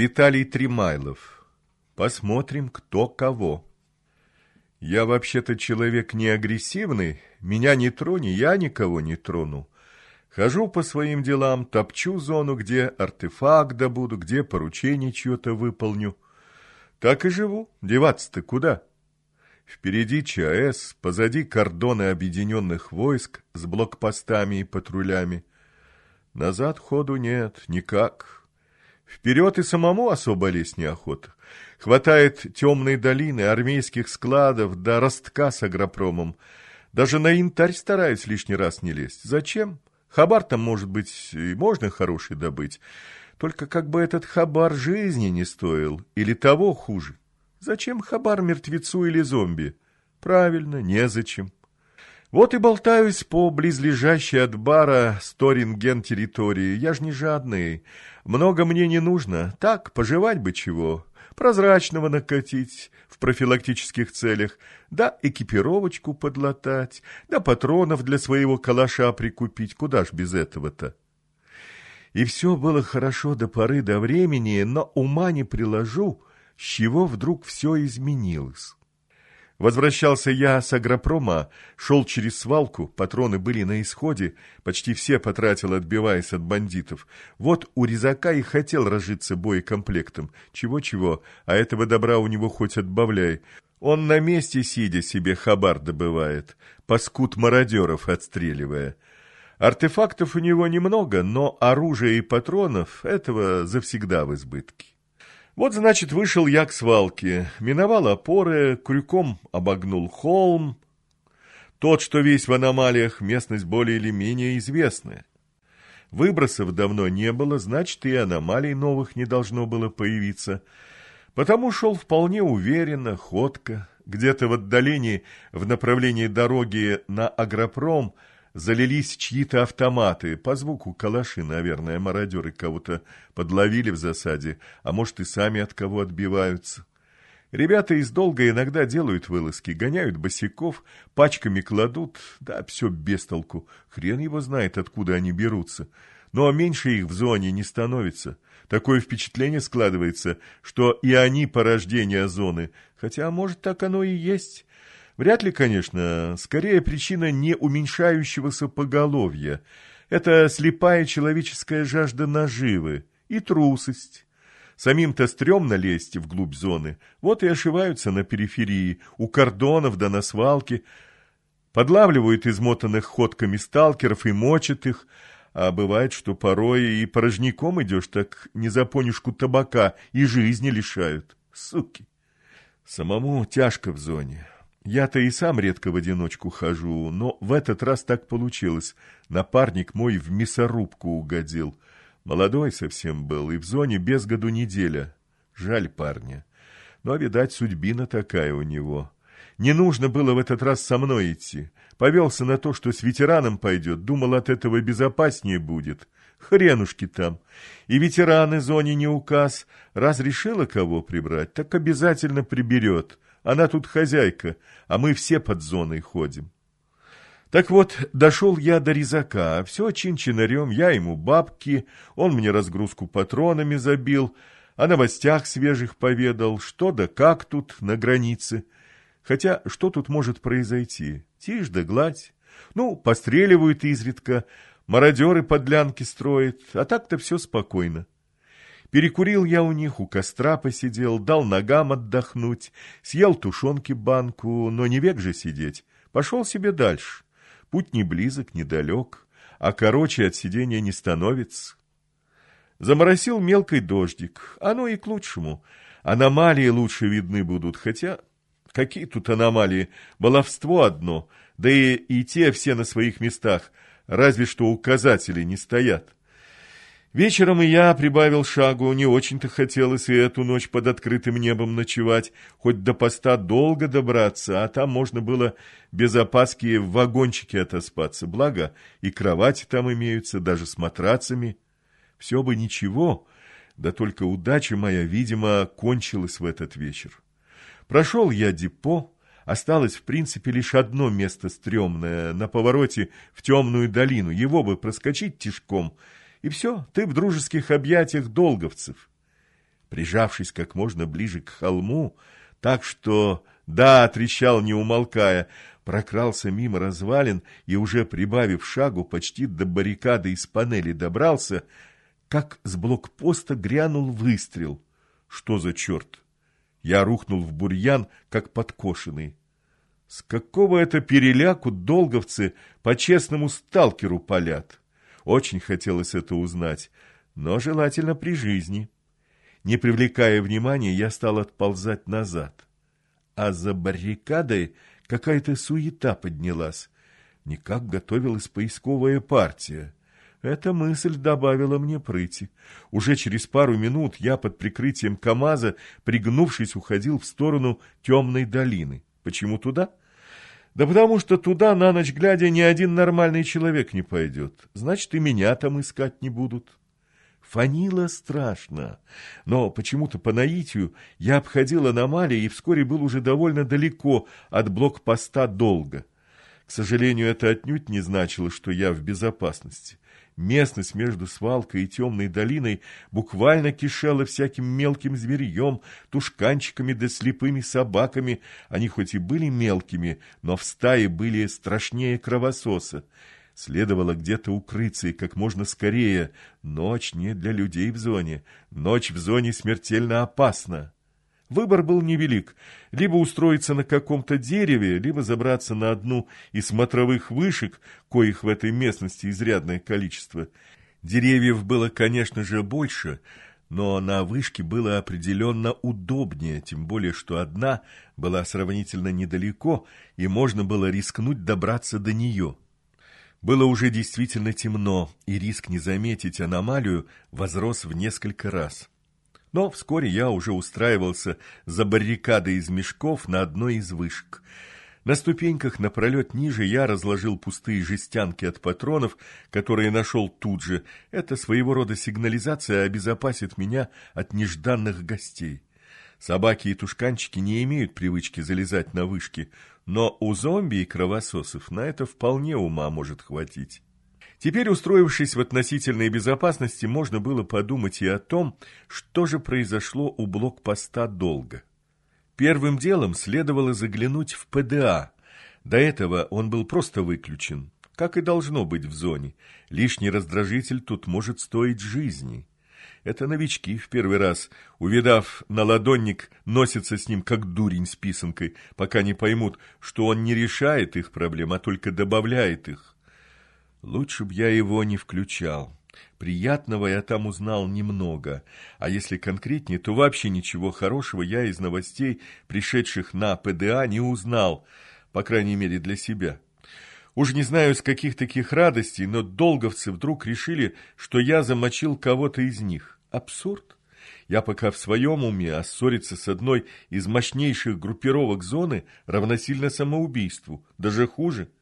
Виталий Тримайлов. Посмотрим, кто кого. Я вообще-то человек не агрессивный, меня не трони, я никого не трону. Хожу по своим делам, топчу зону, где артефакт добуду, где поручение чье-то выполню. Так и живу, деваться-то куда? Впереди ЧАЭС, позади кордоны объединенных войск с блокпостами и патрулями. Назад ходу нет, никак. Вперед и самому особо лезть неохота. Хватает темной долины, армейских складов, до да ростка с агропромом. Даже на янтарь стараюсь лишний раз не лезть. Зачем? Хабар там, может быть, и можно хороший добыть. Только как бы этот хабар жизни не стоил, или того хуже. Зачем хабар мертвецу или зомби? Правильно, незачем. Вот и болтаюсь по близлежащей от бара сторинген территории. Я ж не жадный. Много мне не нужно. Так, пожевать бы чего. Прозрачного накатить в профилактических целях. Да экипировочку подлатать. Да патронов для своего калаша прикупить. Куда ж без этого-то? И все было хорошо до поры до времени, но ума не приложу, с чего вдруг все изменилось. Возвращался я с агропрома, шел через свалку, патроны были на исходе, почти все потратил, отбиваясь от бандитов. Вот у резака и хотел разжиться боекомплектом. Чего-чего, а этого добра у него хоть отбавляй. Он на месте, сидя, себе хабар добывает, паскут мародеров отстреливая. Артефактов у него немного, но оружия и патронов этого завсегда в избытке. Вот, значит, вышел я к свалке, миновал опоры, крюком обогнул холм. Тот, что весь в аномалиях, местность более или менее известная. Выбросов давно не было, значит, и аномалий новых не должно было появиться. Потому шел вполне уверенно, ходко. Где-то в отдалении, в направлении дороги на Агропром, залились чьи-то автоматы. По звуку калаши, наверное, мародеры кого-то подловили в засаде, а может и сами от кого отбиваются. Ребята из долга иногда делают вылазки, гоняют босиков, пачками кладут, да все без толку. Хрен его знает, откуда они берутся. Но меньше их в зоне не становится. Такое впечатление складывается, что и они порождение зоны, хотя, может, так оно и есть. Вряд ли, конечно, скорее причина не уменьшающегося поголовья. Это слепая человеческая жажда наживы и трусость. Самим-то стрёмно лезть вглубь зоны, вот и ошиваются на периферии, у кордонов да на свалке, подлавливают измотанных ходками сталкеров и мочат их, а бывает, что порой и порожняком идешь, так не за понюшку табака и жизни лишают. Суки! Самому тяжко в зоне. Я-то и сам редко в одиночку хожу, но в этот раз так получилось. Напарник мой в мясорубку угодил. Молодой совсем был, и в зоне без году неделя. Жаль парня. Но, видать, судьбина такая у него. Не нужно было в этот раз со мной идти. Повелся на то, что с ветераном пойдет, думал, от этого безопаснее будет. Хренушки там. И ветераны зоне не указ. Раз решила кого прибрать, так обязательно приберет. Она тут хозяйка, а мы все под зоной ходим. Так вот, дошел я до резака, все чин-чинарем, я ему бабки, он мне разгрузку патронами забил, о новостях свежих поведал, что да как тут на границе. Хотя, что тут может произойти? Тишь да гладь. Ну, постреливают изредка, мародеры подлянки строят, а так-то все спокойно. Перекурил я у них, у костра посидел, дал ногам отдохнуть, съел тушенки банку, но не век же сидеть. Пошел себе дальше. Путь не близок, недалек, а короче от сидения не становится. Заморосил мелкий дождик, оно и к лучшему. Аномалии лучше видны будут, хотя... Какие тут аномалии? Баловство одно, да и, и те все на своих местах, разве что указатели не стоят. Вечером и я прибавил шагу, не очень-то хотелось и эту ночь под открытым небом ночевать, хоть до поста долго добраться, а там можно было без опаски в вагончике отоспаться, благо и кровати там имеются, даже с матрацами. Все бы ничего, да только удача моя, видимо, кончилась в этот вечер. Прошел я депо, осталось в принципе лишь одно место стрёмное, на повороте в темную долину, его бы проскочить тишком — и все, ты в дружеских объятиях долговцев. Прижавшись как можно ближе к холму, так что «да» трещал не умолкая, прокрался мимо развалин и, уже прибавив шагу, почти до баррикады из панели добрался, как с блокпоста грянул выстрел. Что за черт? Я рухнул в бурьян, как подкошенный. С какого это переляку долговцы по честному сталкеру палят? Очень хотелось это узнать, но желательно при жизни. Не привлекая внимания, я стал отползать назад. А за баррикадой какая-то суета поднялась. Никак готовилась поисковая партия. Эта мысль добавила мне прыти. Уже через пару минут я под прикрытием КамАЗа, пригнувшись, уходил в сторону темной долины. Почему туда? Да потому что туда на ночь глядя ни один нормальный человек не пойдет. Значит, и меня там искать не будут. Фанило страшно, но почему-то по наитию я обходил аномалии и вскоре был уже довольно далеко от блокпоста долго. К сожалению, это отнюдь не значило, что я в безопасности. Местность между свалкой и темной долиной буквально кишела всяким мелким зверьем, тушканчиками да слепыми собаками. Они хоть и были мелкими, но в стае были страшнее кровососа. Следовало где-то укрыться и как можно скорее. Ночь не для людей в зоне. Ночь в зоне смертельно опасна. Выбор был невелик. Либо устроиться на каком-то дереве, либо забраться на одну из смотровых вышек, коих в этой местности изрядное количество. Деревьев было, конечно же, больше, но на вышке было определенно удобнее, тем более, что одна была сравнительно недалеко, и можно было рискнуть добраться до нее. Было уже действительно темно, и риск не заметить аномалию возрос в несколько раз. Но вскоре я уже устраивался за баррикадой из мешков на одной из вышек. На ступеньках напролет ниже я разложил пустые жестянки от патронов, которые нашел тут же. Это своего рода сигнализация обезопасит меня от нежданных гостей. Собаки и тушканчики не имеют привычки залезать на вышки, но у зомби и кровососов на это вполне ума может хватить. Теперь, устроившись в относительной безопасности, можно было подумать и о том, что же произошло у блокпоста долго. Первым делом следовало заглянуть в ПДА. До этого он был просто выключен, как и должно быть в зоне. Лишний раздражитель тут может стоить жизни. Это новички в первый раз, увидав наладонник, носятся с ним как дурень с писанкой, пока не поймут, что он не решает их проблем, а только добавляет их. Лучше б я его не включал. Приятного я там узнал немного, а если конкретнее, то вообще ничего хорошего я из новостей, пришедших на ПДА, не узнал, по крайней мере для себя. Уж не знаю, с каких таких радостей, но долговцы вдруг решили, что я замочил кого-то из них. Абсурд. Я пока в своем уме, а ссориться с одной из мощнейших группировок зоны равносильно самоубийству, даже хуже –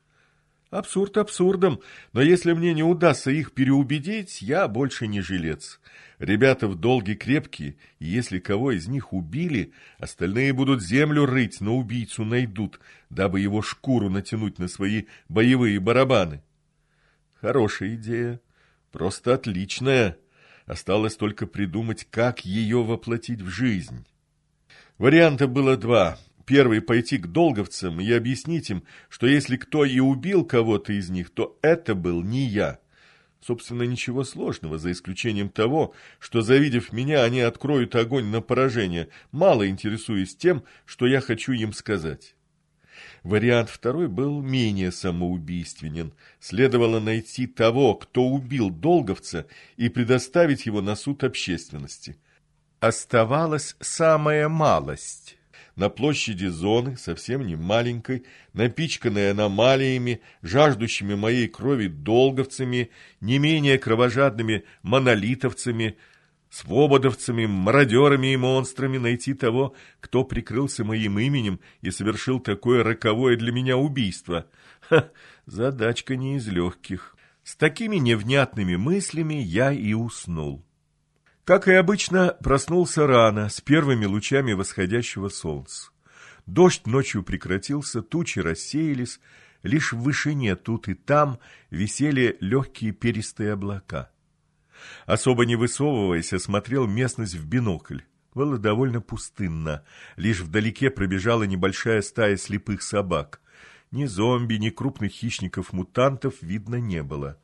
Абсурд абсурдом, но если мне не удастся их переубедить, я больше не жилец. Ребята в долге крепкие, и если кого из них убили, остальные будут землю рыть, но убийцу найдут, дабы его шкуру натянуть на свои боевые барабаны. Хорошая идея, просто отличная. Осталось только придумать, как ее воплотить в жизнь. Варианта было два — Первый пойти к долговцам и объяснить им, что если кто и убил кого-то из них, то это был не я. Собственно, ничего сложного, за исключением того, что, завидев меня, они откроют огонь на поражение, мало интересуясь тем, что я хочу им сказать. Вариант второй был менее самоубийственен. Следовало найти того, кто убил долговца, и предоставить его на суд общественности. Оставалась самая малость на площади зоны, совсем не маленькой, напичканной аномалиями, жаждущими моей крови долговцами, не менее кровожадными монолитовцами, свободовцами, мародерами и монстрами найти того, кто прикрылся моим именем и совершил такое роковое для меня убийство. Ха, задачка не из легких. С такими невнятными мыслями я и уснул. Как и обычно, проснулся рано, с первыми лучами восходящего солнца. Дождь ночью прекратился, тучи рассеялись, лишь в вышине тут и там висели легкие перистые облака. Особо не высовываясь, осмотрел местность в бинокль. было довольно пустынно. Лишь вдалеке пробежала небольшая стая слепых собак. Ни зомби, ни крупных хищников-мутантов видно не было.